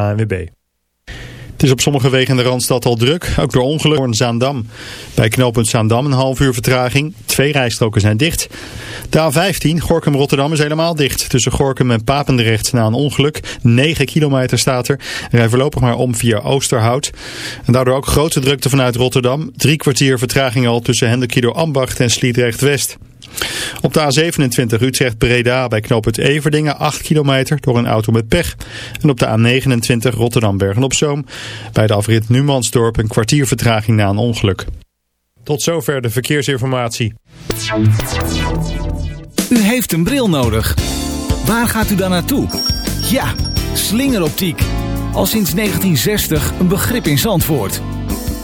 ANWB. Het is op sommige wegen in de Randstad al druk, ook door ongeluk in Zaandam. Bij knooppunt Zaandam een half uur vertraging, twee rijstroken zijn dicht. De A15, Gorkum-Rotterdam is helemaal dicht. Tussen Gorkum en Papendrecht na een ongeluk, 9 kilometer staat er. Rij voorlopig maar om via Oosterhout. En daardoor ook grote drukte vanuit Rotterdam. Drie kwartier vertraging al tussen Hendekido Ambacht en Sliedrecht-West. Op de A27 Utrecht-Breda bij knooppunt Everdingen 8 kilometer door een auto met pech. En op de A29 Rotterdam-Bergen-op-Zoom bij de afrit Numansdorp een kwartier vertraging na een ongeluk. Tot zover de verkeersinformatie. U heeft een bril nodig. Waar gaat u dan naartoe? Ja, slingeroptiek. Al sinds 1960 een begrip in Zandvoort.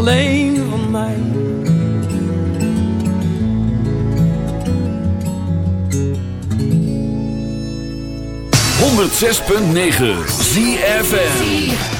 Alleen van mij. Honderd 106.9 ZFM. ZFM.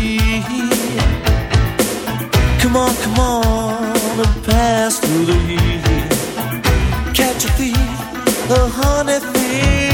Come on, come on, and pass through the heat. Catch a thief, a honey thief.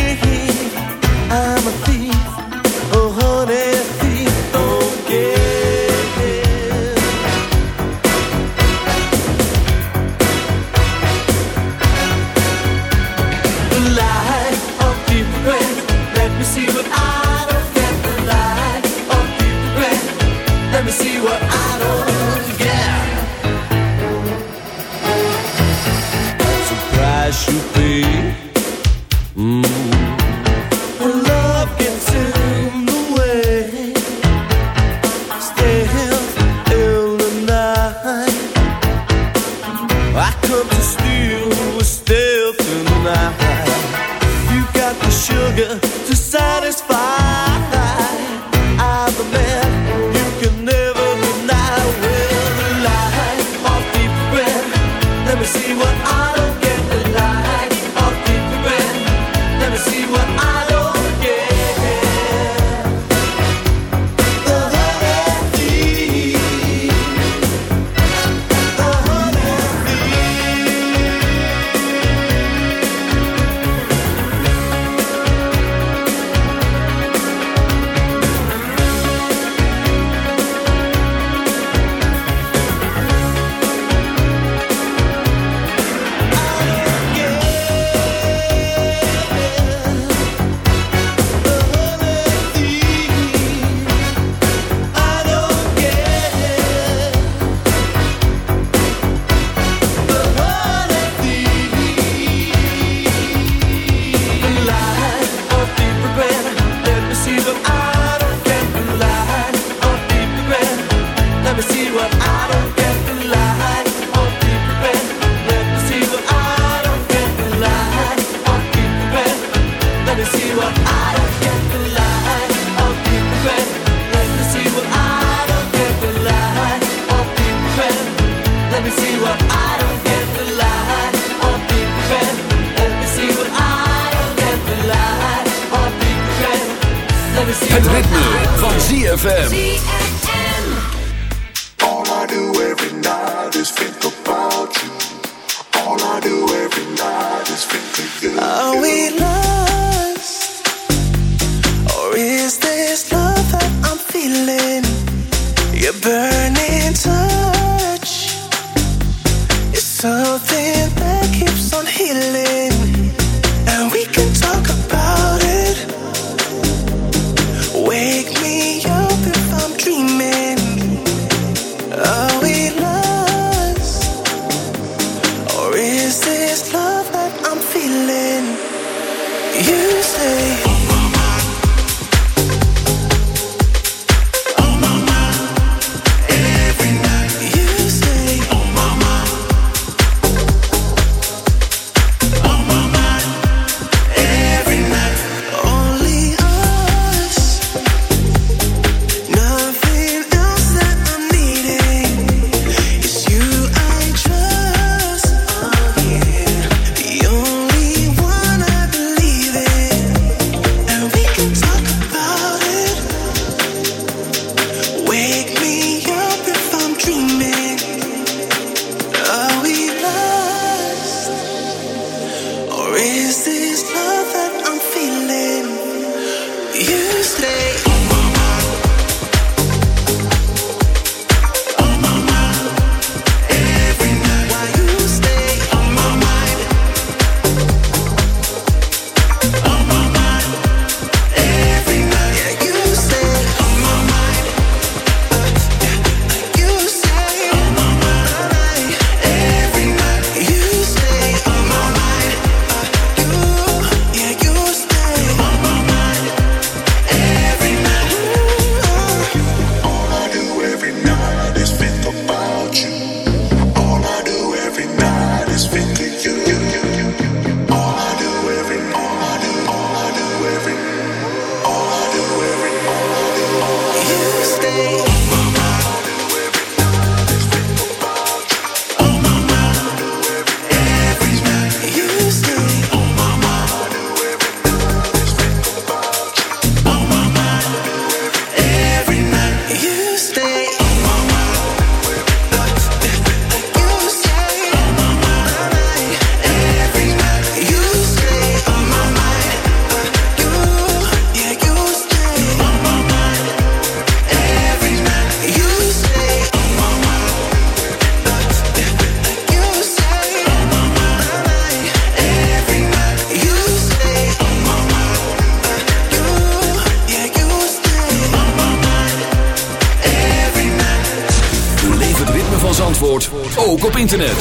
Internet.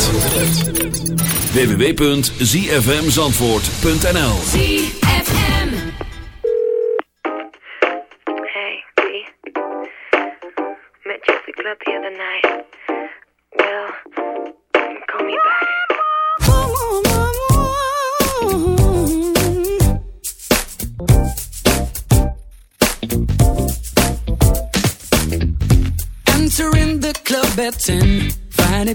www.zfmzandvoort.nl ZFM. Hey, B. Met you at the club the other night. Well, call me back. Entering the club at 10. Friday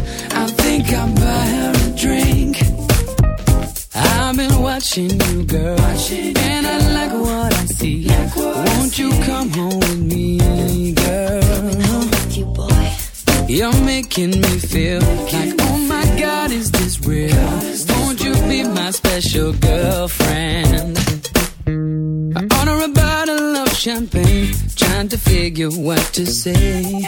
Drink. I've been watching you, girl, watching and I like what I see. Like what Won't you come home with me, girl? With you, boy. You're making me feel like, oh my God, is this real? Won't you be my special girlfriend? I order a bottle of champagne, trying to figure what to say.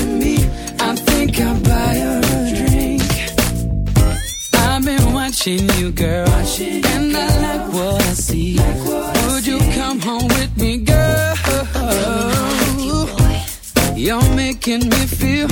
watching you, girl, and I like what I see. Would you come home with me, girl? You're making me feel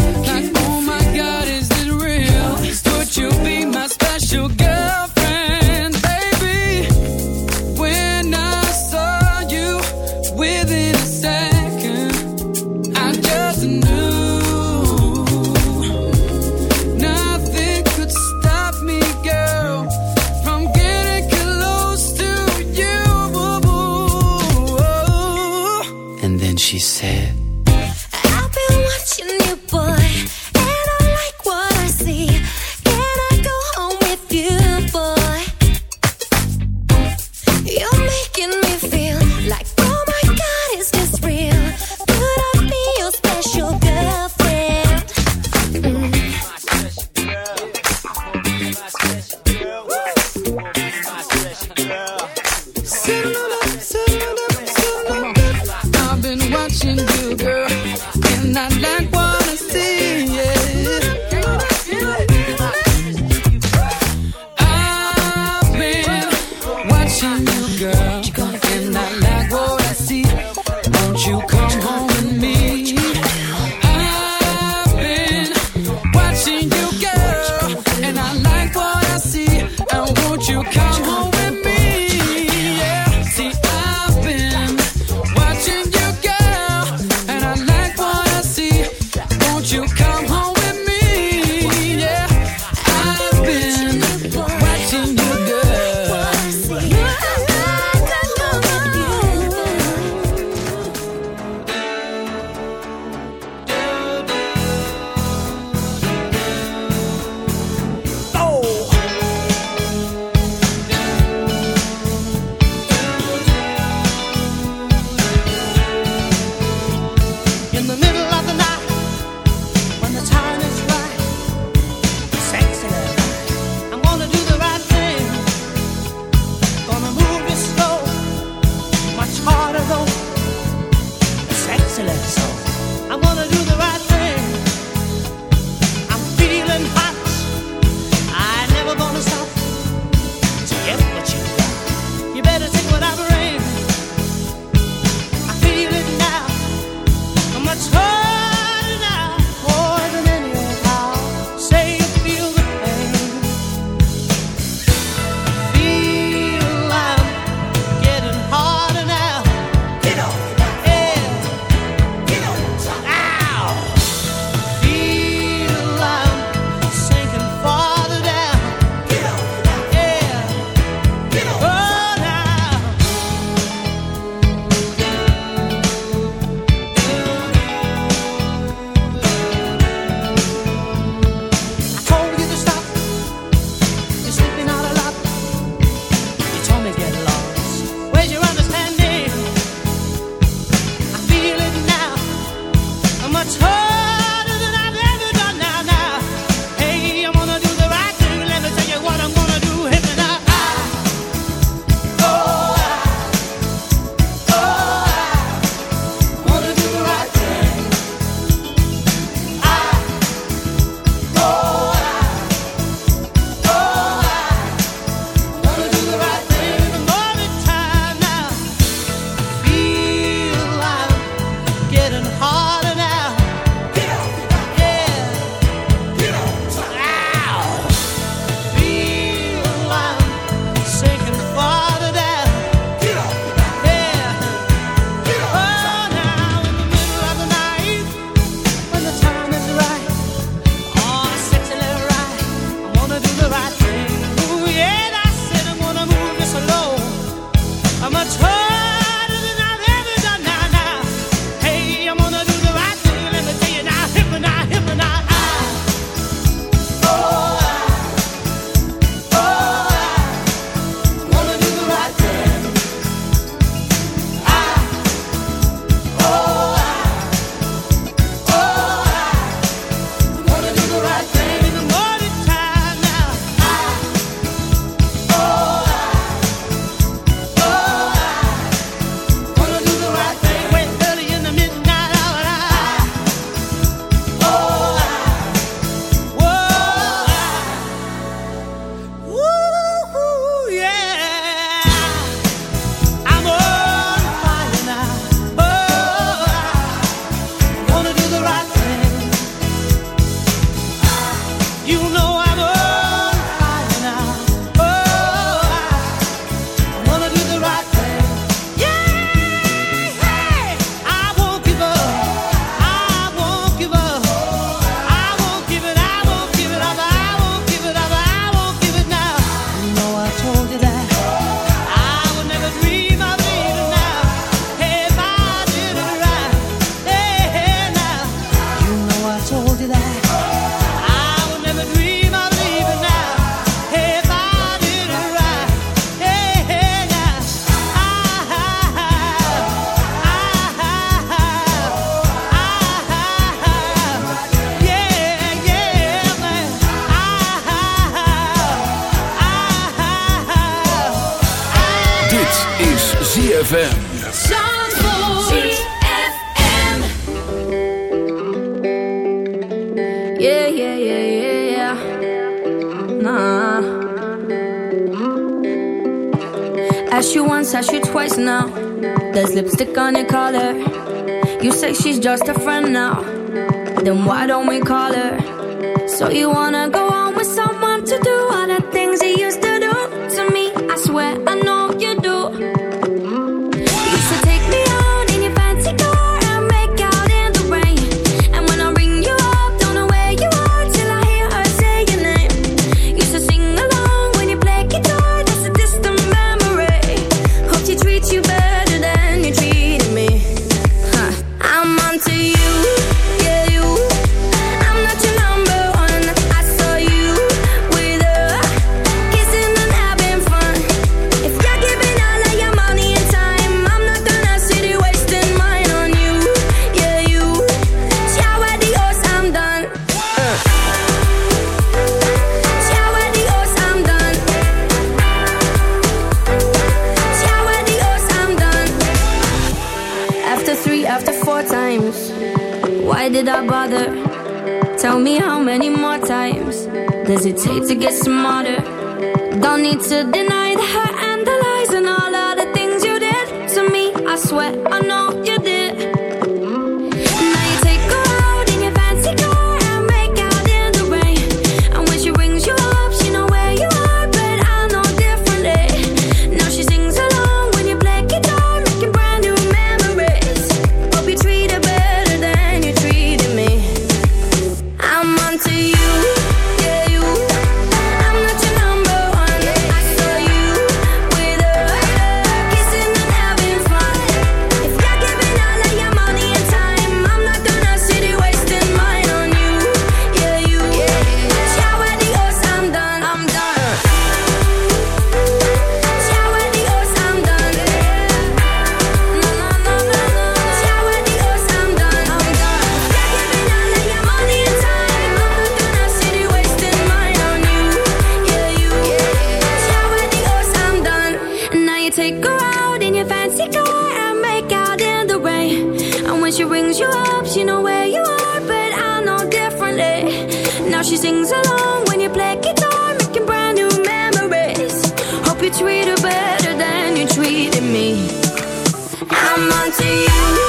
I'm onto you.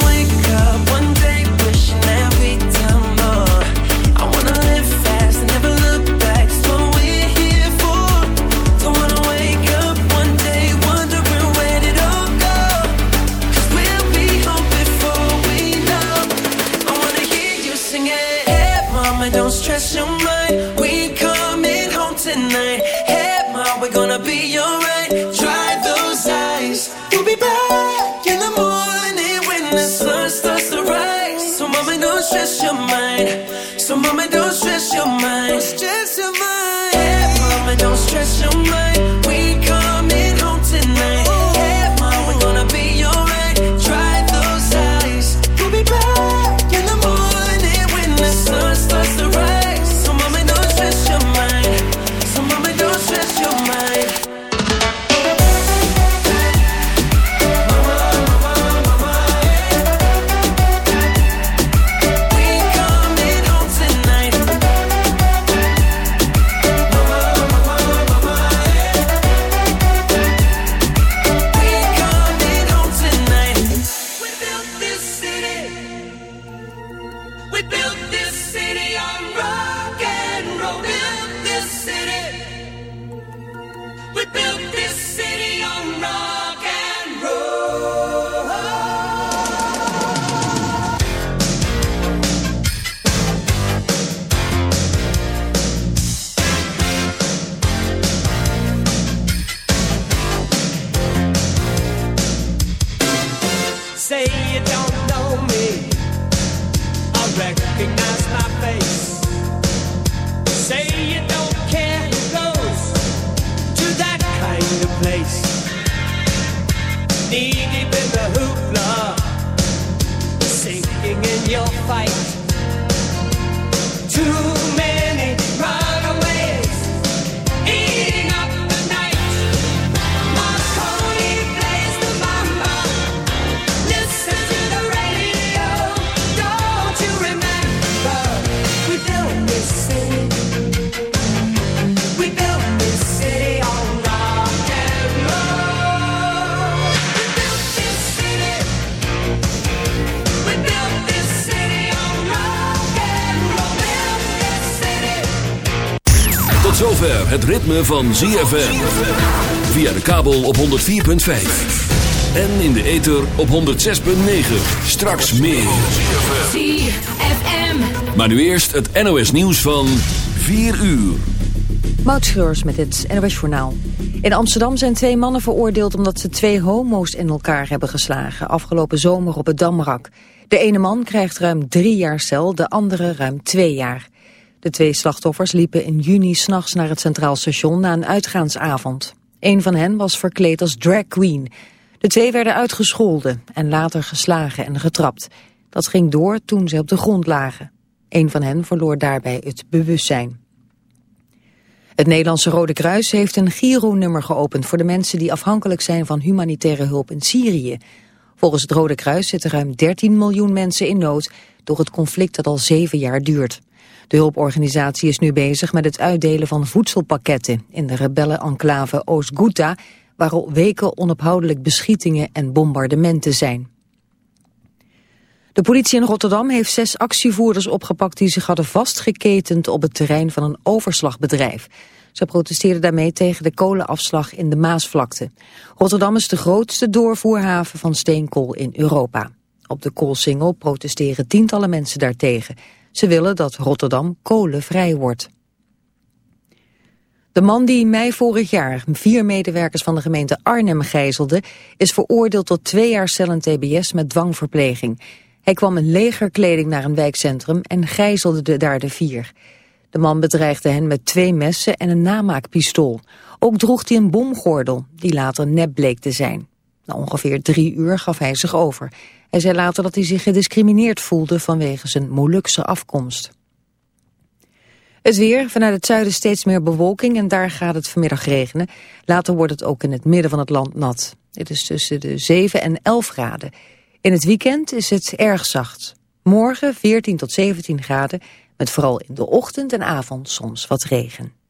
van ZFM. Via de kabel op 104.5. En in de ether op 106.9. Straks meer. ZFM. Maar nu eerst het NOS nieuws van 4 uur. Moutschreurs met het NOS Journaal. In Amsterdam zijn twee mannen veroordeeld omdat ze twee homo's in elkaar hebben geslagen. Afgelopen zomer op het Damrak. De ene man krijgt ruim drie jaar cel, de andere ruim twee jaar. De twee slachtoffers liepen in juni s'nachts naar het Centraal Station na een uitgaansavond. Een van hen was verkleed als drag queen. De twee werden uitgescholden en later geslagen en getrapt. Dat ging door toen ze op de grond lagen. Een van hen verloor daarbij het bewustzijn. Het Nederlandse Rode Kruis heeft een Giro-nummer geopend... voor de mensen die afhankelijk zijn van humanitaire hulp in Syrië. Volgens het Rode Kruis zitten ruim 13 miljoen mensen in nood... door het conflict dat al zeven jaar duurt. De hulporganisatie is nu bezig met het uitdelen van voedselpakketten in de rebellen-enclave Oost-Ghouta, waar al weken onophoudelijk beschietingen en bombardementen zijn. De politie in Rotterdam heeft zes actievoerders opgepakt die zich hadden vastgeketend op het terrein van een overslagbedrijf. Ze protesteerden daarmee tegen de kolenafslag in de Maasvlakte. Rotterdam is de grootste doorvoerhaven van steenkool in Europa. Op de koolsingel protesteren tientallen mensen daartegen. Ze willen dat Rotterdam kolenvrij wordt. De man die in mei vorig jaar vier medewerkers van de gemeente Arnhem gijzelde... is veroordeeld tot twee jaar cel en tbs met dwangverpleging. Hij kwam in legerkleding naar een wijkcentrum en gijzelde de, daar de vier. De man bedreigde hen met twee messen en een namaakpistool. Ook droeg hij een bomgordel, die later nep bleek te zijn. Na ongeveer drie uur gaf hij zich over. Hij zei later dat hij zich gediscrimineerd voelde vanwege zijn Molukse afkomst. Het weer, vanuit het zuiden steeds meer bewolking en daar gaat het vanmiddag regenen. Later wordt het ook in het midden van het land nat. Het is tussen de 7 en 11 graden. In het weekend is het erg zacht. Morgen 14 tot 17 graden, met vooral in de ochtend en avond soms wat regen.